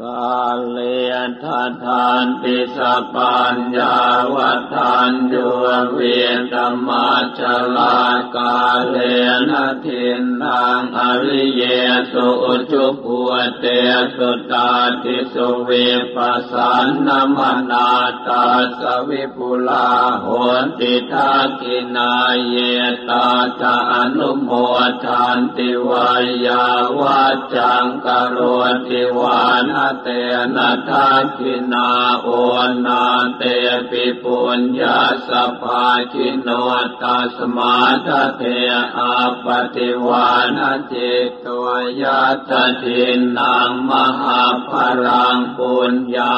กาเลททานติสปัญญา วัฏานยุเวียนธรรมาชลากาเลนะทินนางอริเยสุจุปัวเตสุตาติสุเวปัสสนนมนาตาสวิปุลาโหติทากินาเยตาจาอนุโมทานติวายาวาจังกโรติวานาเตนะทาคินาโอ นาเตปิปุญญาสภาชิโนตัสมาทเทอาปฏิวานาจิตตัวยาตินนางมหาพรังปุญญา